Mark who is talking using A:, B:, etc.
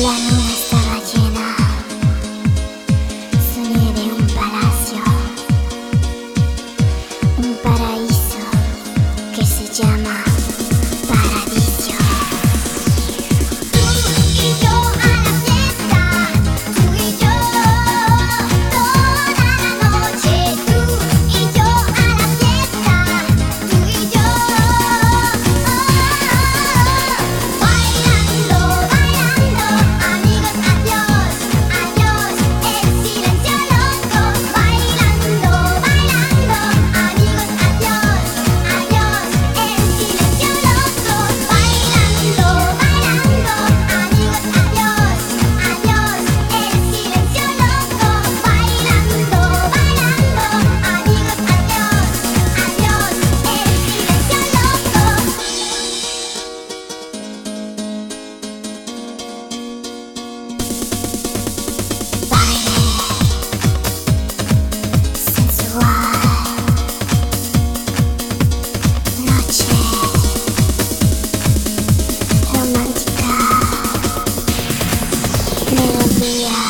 A: ピアノ Yeah.